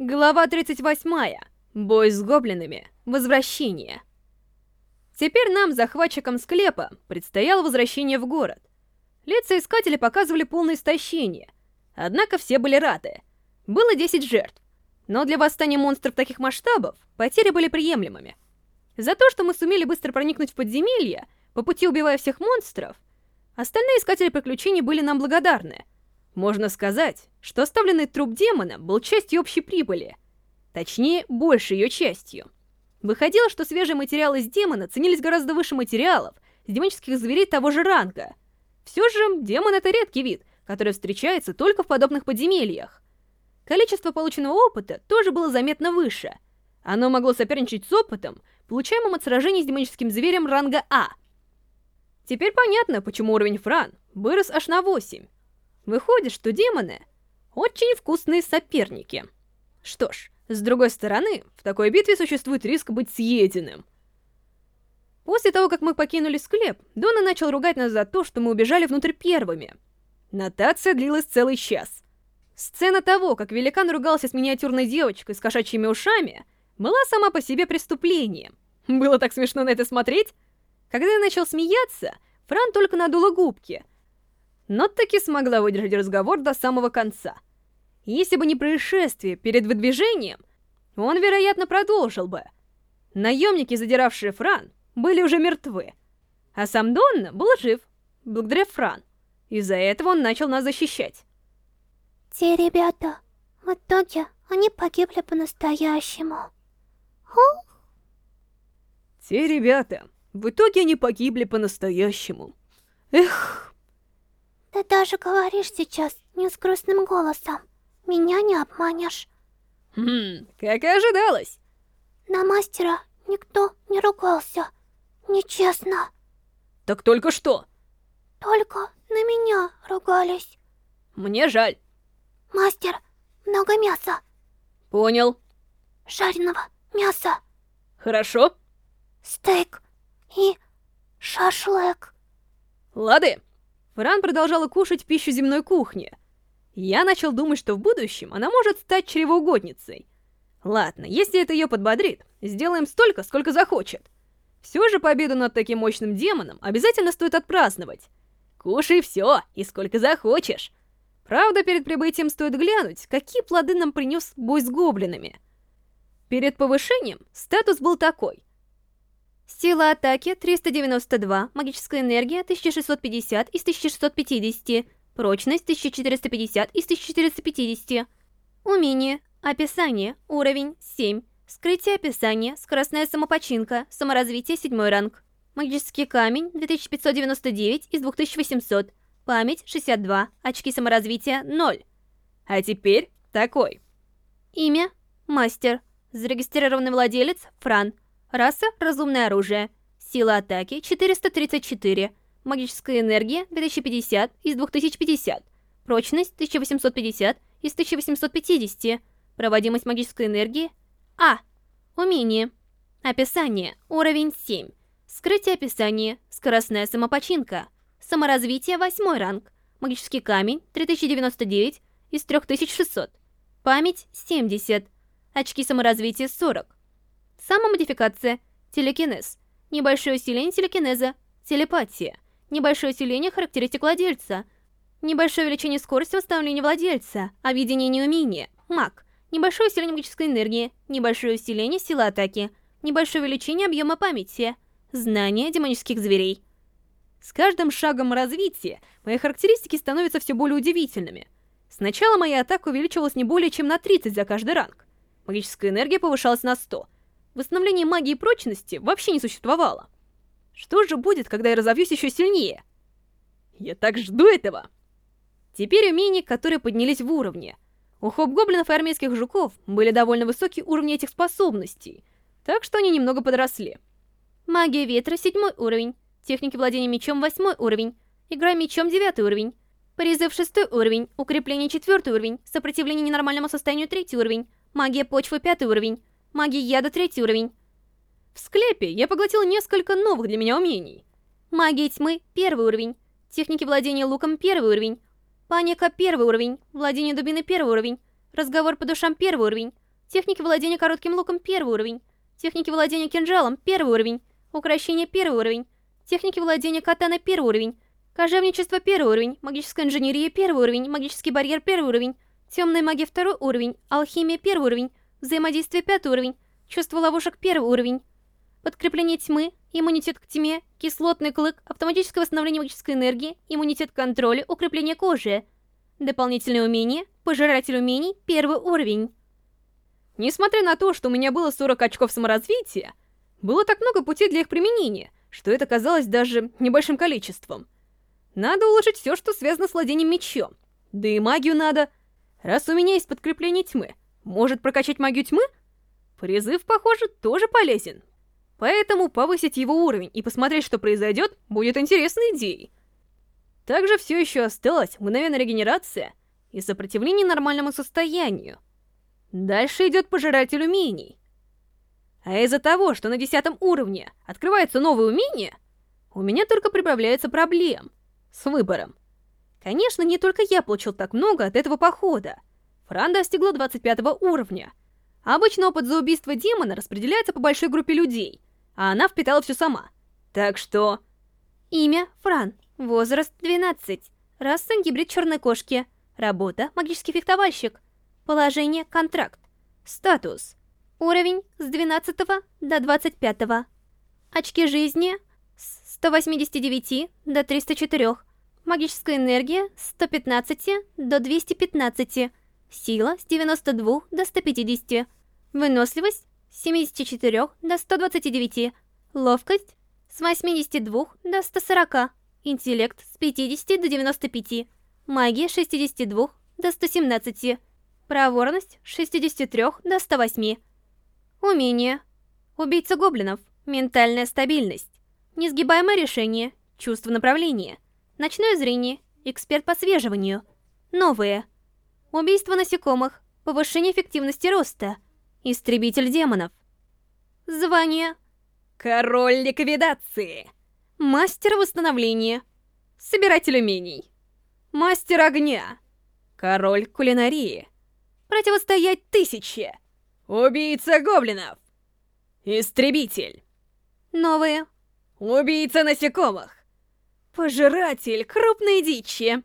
Глава 38. Бой с гоблинами. Возвращение. Теперь нам, захватчикам склепа, предстояло возвращение в город. Лица искателей показывали полное истощение. Однако все были рады. Было 10 жертв. Но для восстания монстров таких масштабов потери были приемлемыми. За то, что мы сумели быстро проникнуть в подземелье, по пути убивая всех монстров, остальные искатели приключений были нам благодарны — можно сказать, что оставленный труп демона был частью общей прибыли. Точнее, большей ее частью. Выходило, что свежие материалы из демона ценились гораздо выше материалов с демонических зверей того же ранга. Все же, демон — это редкий вид, который встречается только в подобных подземельях. Количество полученного опыта тоже было заметно выше. Оно могло соперничать с опытом, получаемым от сражений с демоническим зверем ранга А. Теперь понятно, почему уровень Фран вырос аж на 8. Выходит, что демоны очень вкусные соперники. Что ж, с другой стороны, в такой битве существует риск быть съеденным. После того, как мы покинули склеп, Дона начал ругать нас за то, что мы убежали внутрь первыми. Нотация длилась целый час. Сцена того, как великан ругался с миниатюрной девочкой с кошачьими ушами, была сама по себе преступлением. Было так смешно на это смотреть. Когда я начал смеяться, Фран только надула губки — но таки смогла выдержать разговор до самого конца. Если бы не происшествие перед выдвижением, он, вероятно, продолжил бы. Наемники, задиравшие Фран, были уже мертвы, а сам Донна был жив, благодаря Фран. Из-за этого он начал нас защищать. Те ребята, в итоге они погибли по-настоящему. Те ребята, в итоге они погибли по-настоящему. Эх... Ты даже говоришь сейчас не с грустным голосом. Меня не обманешь. Хм, как и ожидалось. На мастера никто не ругался. Нечестно. Так только что? Только на меня ругались. Мне жаль. Мастер, много мяса. Понял. Жареного мяса. Хорошо. Стейк и шашлык. Лады. Фран продолжала кушать пищу земной кухни. Я начал думать, что в будущем она может стать чревоугодницей. Ладно, если это ее подбодрит, сделаем столько, сколько захочет. Все же победу над таким мощным демоном обязательно стоит отпраздновать. Кушай все, и сколько захочешь. Правда, перед прибытием стоит глянуть, какие плоды нам принес бой с гоблинами. Перед повышением статус был такой. Сила атаки 392, магическая энергия 1650 из 1650, прочность 1450 из 1450. Умение, описание, уровень 7, скрытие описания, скоростная самопочинка, саморазвитие 7 ранг. Магический камень 2599 из 2800, память 62, очки саморазвития 0. А теперь такой. Имя, мастер, зарегистрированный владелец, Фран, Раса – разумное оружие. Сила атаки – 434. Магическая энергия – 2050 из 2050. Прочность – 1850 из 1850. Проводимость магической энергии – А. Умение. Описание. Уровень 7. Скрытие описания. Скоростная самопочинка. Саморазвитие 8 ранг. Магический камень 3099 из 3600. Память 70. Очки саморазвития 40. Самомодификация. Телекинез. Небольшое усиление телекинеза. Телепатия. Небольшое усиление характеристик владельца. Небольшое увеличение скорости восстановления владельца. Объединение умения. Маг. Небольшое усиление магической энергии. Небольшое усиление силы атаки. Небольшое увеличение объема памяти. Знания демонических зверей. С каждым шагом развития мои характеристики становятся все более удивительными. Сначала моя атака увеличивалась не более чем на 30 за каждый ранг. Магическая энергия повышалась на 100. Восстановление магии прочности вообще не существовало. Что же будет, когда я разовьюсь еще сильнее? Я так жду этого! Теперь умения, которые поднялись в уровне. У хоп-гоблинов и армейских жуков были довольно высокие уровни этих способностей, так что они немного подросли. Магия ветра — седьмой уровень, техники владения мечом — восьмой уровень, игра мечом — девятый уровень, призыв — шестой уровень, укрепление — четвертый уровень, сопротивление ненормальному состоянию — третий уровень, магия почвы — пятый уровень, Магия яда третий уровень. В склепе я поглотил несколько новых для меня умений. Магия тьмы первый уровень. Техники владения луком первый уровень. Паника первый уровень. Владение дубиной первый уровень. Разговор по душам первый уровень. Техники владения коротким луком первый уровень. Техники владения кинжалом первый уровень. Укращение первый уровень. Техники владения катана первый уровень. Кожевничество первый уровень. Магическая инженерия первый уровень. Магический барьер первый уровень. Темная магия второй уровень. Алхимия первый уровень. Взаимодействие пятый уровень. Чувство ловушек первый уровень. Подкрепление тьмы, иммунитет к тьме, кислотный клык, автоматическое восстановление магической энергии, иммунитет к контролю, укрепление кожи. Дополнительное умение, пожиратель умений, первый уровень. Несмотря на то, что у меня было 40 очков саморазвития, было так много путей для их применения, что это казалось даже небольшим количеством. Надо улучшить все, что связано с владением мечом. Да и магию надо. Раз у меня есть подкрепление тьмы, может прокачать магию тьмы? Призыв, похоже, тоже полезен. Поэтому повысить его уровень и посмотреть, что произойдет, будет интересной идеей. Также все еще осталась мгновенная регенерация и сопротивление нормальному состоянию. Дальше идет пожиратель умений. А из-за того, что на десятом уровне открывается новое умение, у меня только прибавляется проблем с выбором. Конечно, не только я получил так много от этого похода. Фран достигла 25 уровня. Обычно опыт за убийство демона распределяется по большой группе людей, а она впитала все сама. Так что... Имя Фран. Возраст 12. Раса гибрид черной кошки. Работа магический фехтовальщик. Положение контракт. Статус. Уровень с 12 до 25. Очки жизни с 189 до 304. Магическая энергия с 115 до 215. Сила с 92 до 150. Выносливость с 74 до 129. Ловкость с 82 до 140. Интеллект с 50 до 95. Магия с 62 до 117. Проворность с 63 до 108. Умение. Убийца гоблинов. Ментальная стабильность. Несгибаемое решение. Чувство направления. Ночное зрение. Эксперт по свеживанию. Новые. Убийство насекомых. Повышение эффективности роста. Истребитель демонов. Звание. Король ликвидации. Мастер восстановления. Собиратель умений. Мастер огня. Король кулинарии. Противостоять тысяче. Убийца гоблинов. Истребитель. Новые. Убийца насекомых. Пожиратель крупной дичи.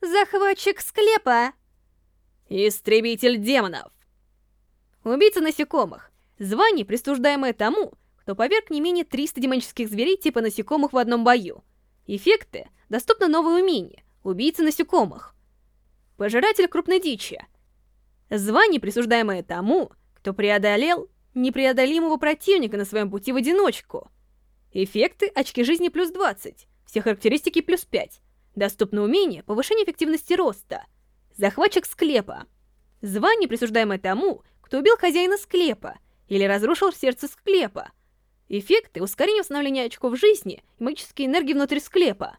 Захватчик склепа. Истребитель демонов. Убийца насекомых. Звание, присуждаемое тому, кто поверг не менее 300 демонических зверей типа насекомых в одном бою. Эффекты. Доступно новое умение. Убийца насекомых. Пожиратель крупной дичи. Звание, присуждаемое тому, кто преодолел непреодолимого противника на своем пути в одиночку. Эффекты очки жизни плюс 20, все характеристики плюс 5. Доступно умение повышение эффективности роста. Захватчик склепа. Звание, присуждаемое тому, кто убил хозяина склепа или разрушил сердце склепа. Эффекты ускорение восстановления очков жизни и магической энергии внутри склепа.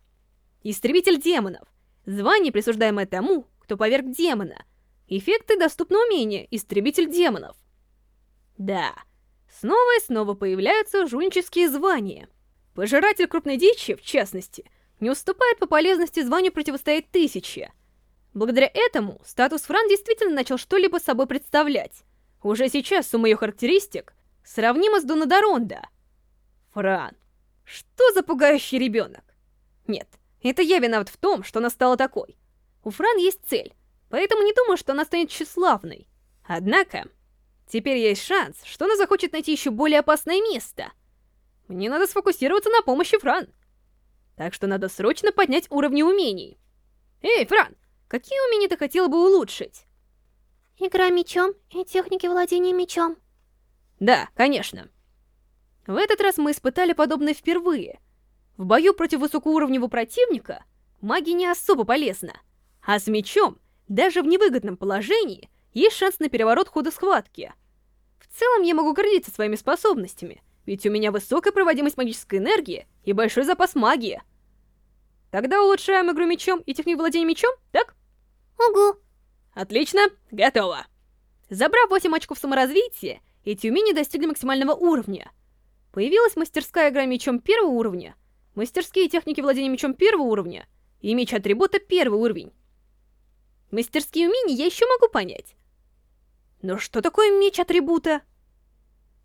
Истребитель демонов. Звание, присуждаемое тому, кто поверг демона. Эффекты доступны умения Истребитель демонов. Да, снова и снова появляются жульнические звания. Пожиратель крупной дичи, в частности, не уступает по полезности званию противостоять тысяче. Благодаря этому статус Фран действительно начал что-либо собой представлять. Уже сейчас сумма ее характеристик сравнима с Донадоронда. Фран. Что за пугающий ребенок? Нет, это я виноват в том, что она стала такой. У Фран есть цель, поэтому не думаю, что она станет тщеславной. Однако, теперь есть шанс, что она захочет найти еще более опасное место. Мне надо сфокусироваться на помощи Фран. Так что надо срочно поднять уровни умений. Эй, Фран, какие умения ты хотела бы улучшить? Игра мечом и техники владения мечом. Да, конечно. В этот раз мы испытали подобное впервые. В бою против высокоуровневого противника магия не особо полезна. А с мечом, даже в невыгодном положении, есть шанс на переворот хода схватки. В целом я могу гордиться своими способностями, ведь у меня высокая проводимость магической энергии и большой запас магии. Тогда улучшаем игру мечом и технику владения мечом, так? Угу. Отлично, готово. Забрав 8 очков саморазвития, эти умения достигли максимального уровня. Появилась мастерская игра мечом первого уровня, мастерские техники владения мечом первого уровня и меч атрибута первый уровень. Мастерские умения я еще могу понять. Но что такое меч атрибута?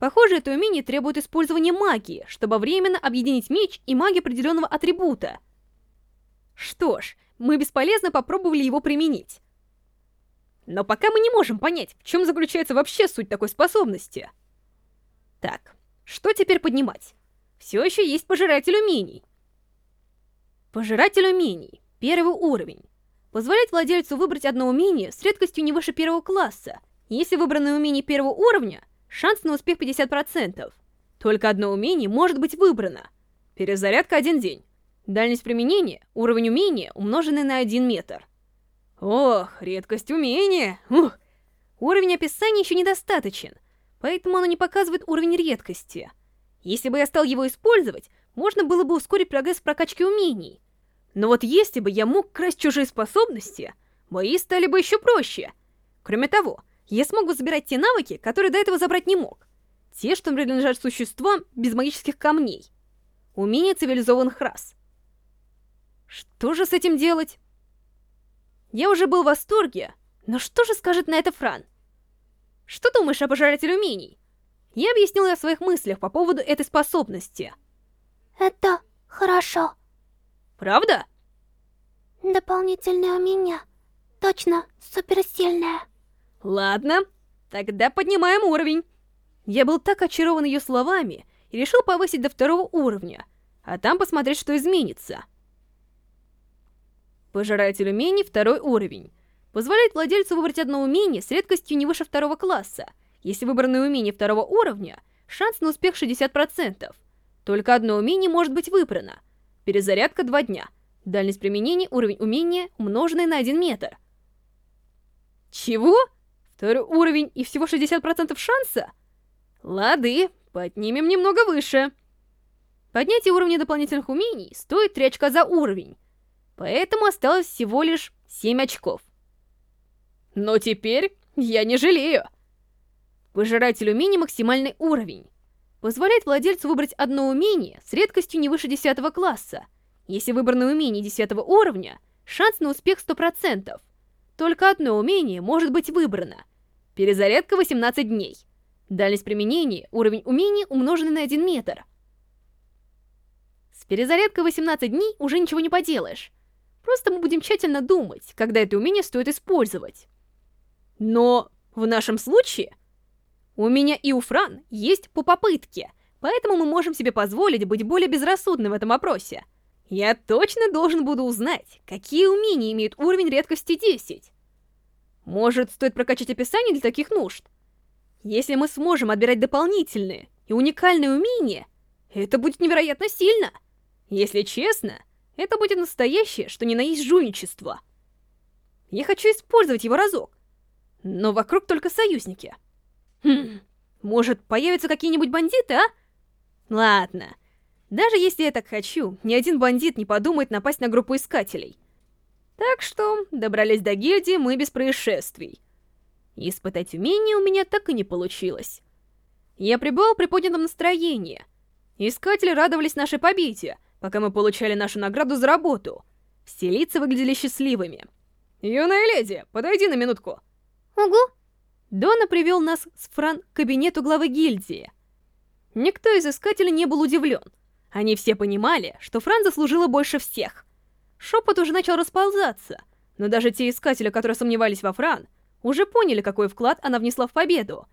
Похоже, это умение требует использования магии, чтобы временно объединить меч и магию определенного атрибута. Что ж, мы бесполезно попробовали его применить. Но пока мы не можем понять, в чем заключается вообще суть такой способности. Так, что теперь поднимать? Все еще есть пожиратель умений. Пожиратель умений. Первый уровень. Позволяет владельцу выбрать одно умение с редкостью не выше первого класса. Если выбранное умение первого уровня, шанс на успех 50%. Только одно умение может быть выбрано. Перезарядка один день. Дальность применения — уровень умения, умноженный на 1 метр. Ох, редкость умения! Ух. Уровень описания еще недостаточен, поэтому оно не показывает уровень редкости. Если бы я стал его использовать, можно было бы ускорить прогресс в прокачке умений. Но вот если бы я мог красть чужие способности, бои стали бы еще проще. Кроме того, я смог бы забирать те навыки, которые до этого забрать не мог. Те, что принадлежат существам без магических камней. Умения цивилизованных рас. Что же с этим делать? Я уже был в восторге, но что же скажет на это Фран? Что думаешь о пожирателе умений? Я объяснил о своих мыслях по поводу этой способности. Это хорошо. Правда? Дополнительное умение. Точно, суперсильное. Ладно, тогда поднимаем уровень. Я был так очарован ее словами и решил повысить до второго уровня, а там посмотреть, что изменится. Пожиратель умений второй уровень. Позволяет владельцу выбрать одно умение с редкостью не выше второго класса. Если выбранное умение второго уровня, шанс на успех 60%. Только одно умение может быть выбрано. Перезарядка 2 дня. Дальность применения, уровень умения, умноженный на 1 метр. Чего? Второй уровень и всего 60% шанса? Лады, поднимем немного выше. Поднятие уровня дополнительных умений стоит 3 очка за уровень. Поэтому осталось всего лишь 7 очков. Но теперь я не жалею. Пожиратель умений максимальный уровень. Позволяет владельцу выбрать одно умение с редкостью не выше 10 класса. Если выбранное умение 10 уровня, шанс на успех 100%. Только одно умение может быть выбрано. Перезарядка 18 дней. Дальность применения, уровень умения умноженный на 1 метр. С перезарядкой 18 дней уже ничего не поделаешь. Просто мы будем тщательно думать, когда это умение стоит использовать. Но в нашем случае у меня и у Фран есть по попытке, поэтому мы можем себе позволить быть более безрассудны в этом опросе. Я точно должен буду узнать, какие умения имеют уровень редкости 10. Может, стоит прокачать описание для таких нужд? Если мы сможем отбирать дополнительные и уникальные умения, это будет невероятно сильно. Если честно, это будет настоящее, что ни на есть жульничество. Я хочу использовать его разок, но вокруг только союзники. Хм, может, появятся какие-нибудь бандиты, а? Ладно. Даже если я так хочу, ни один бандит не подумает напасть на группу искателей. Так что, добрались до гильдии мы без происшествий. Испытать умение у меня так и не получилось. Я пребывал при поднятом настроении. Искатели радовались нашей победе, пока мы получали нашу награду за работу. Все лица выглядели счастливыми. «Юная леди, подойди на минутку». Угу. Дона привел нас с Фран к кабинету главы гильдии. Никто из искателей не был удивлен. Они все понимали, что Фран заслужила больше всех. Шепот уже начал расползаться, но даже те искатели, которые сомневались во Фран, уже поняли, какой вклад она внесла в победу.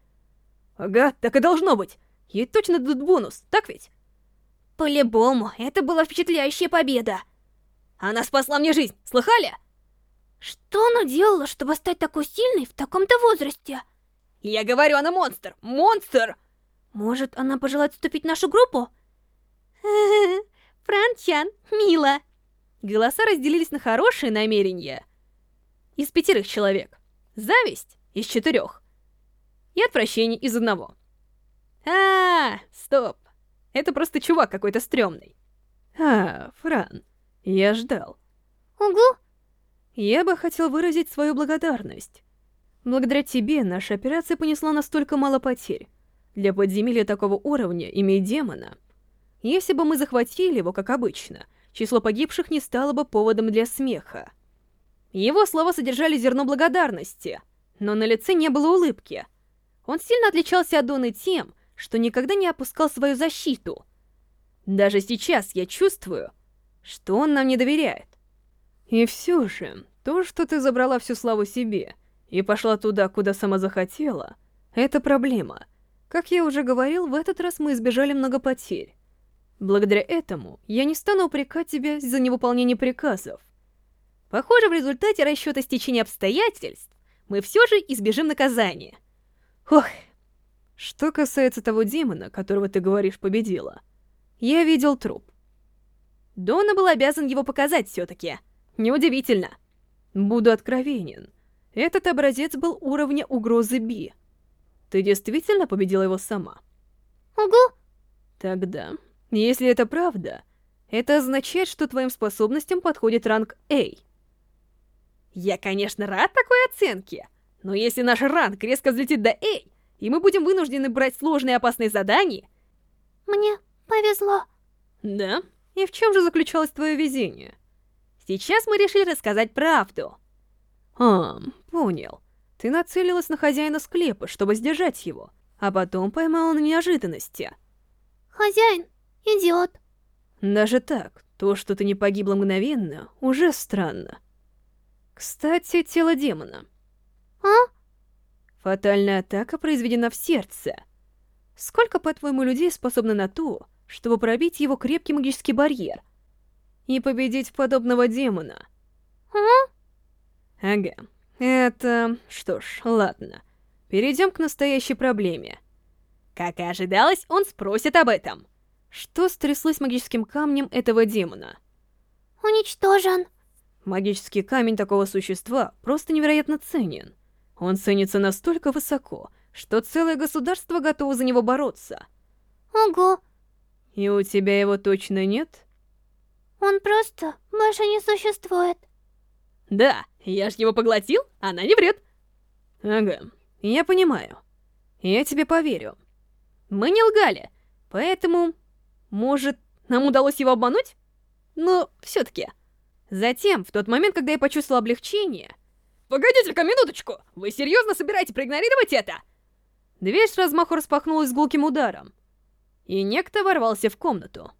Ага, так и должно быть. Ей точно дадут бонус, так ведь? По-любому, это была впечатляющая победа. Она спасла мне жизнь, слыхали? Что она делала, чтобы стать такой сильной в таком-то возрасте? Я говорю, она монстр! Монстр! Может, она пожелает вступить в нашу группу? Франчан, мило. Голоса разделились на хорошие намерения. Из пятерых человек. Зависть из четырех. И отвращение из одного. А, -а, -а стоп. Это просто чувак какой-то стрёмный. А, Фран, я ждал. Угу. Я бы хотел выразить свою благодарность. Благодаря тебе наша операция понесла настолько мало потерь. Для подземелья такого уровня иметь демона. Если бы мы захватили его, как обычно, число погибших не стало бы поводом для смеха. Его слова содержали зерно благодарности, но на лице не было улыбки. Он сильно отличался от Доны тем, что никогда не опускал свою защиту. Даже сейчас я чувствую, что он нам не доверяет. И все же, то, что ты забрала всю славу себе и пошла туда, куда сама захотела, это проблема. Как я уже говорил, в этот раз мы избежали много потерь. Благодаря этому я не стану упрекать тебя за невыполнение приказов. Похоже, в результате расчета стечения обстоятельств мы все же избежим наказания. Ох. Что касается того демона, которого ты говоришь победила, я видел труп. Дона был обязан его показать все-таки. Неудивительно. Буду откровенен. Этот образец был уровня угрозы Би. Ты действительно победила его сама? Угу. Тогда, если это правда, это означает, что твоим способностям подходит ранг A. Я, конечно, рад такой оценке, но если наш ранг резко взлетит до A, и мы будем вынуждены брать сложные и опасные задания... Мне повезло. Да? И в чем же заключалось твое везение? Сейчас мы решили рассказать правду. А, понял. Ты нацелилась на хозяина склепа, чтобы сдержать его, а потом поймала на неожиданности. Хозяин, идиот. Даже так, то, что ты не погибла мгновенно, уже странно. Кстати, тело демона. А? Фатальная атака произведена в сердце. Сколько, по-твоему, людей способны на то, чтобы пробить его крепкий магический барьер и победить подобного демона? А? Ага. Это... что ж, ладно. Перейдем к настоящей проблеме. Как и ожидалось, он спросит об этом. Что стряслось магическим камнем этого демона? Уничтожен. Магический камень такого существа просто невероятно ценен. Он ценится настолько высоко, что целое государство готово за него бороться. Ого. И у тебя его точно нет? Он просто больше не существует. Да, я ж его поглотил, она не врет. Ага, я понимаю. Я тебе поверю. Мы не лгали, поэтому, может, нам удалось его обмануть? Но все-таки. Затем, в тот момент, когда я почувствовал облегчение... Погодите-ка минуточку! Вы серьезно собираетесь проигнорировать это? Дверь с размаху распахнулась с гулким ударом. И некто ворвался в комнату.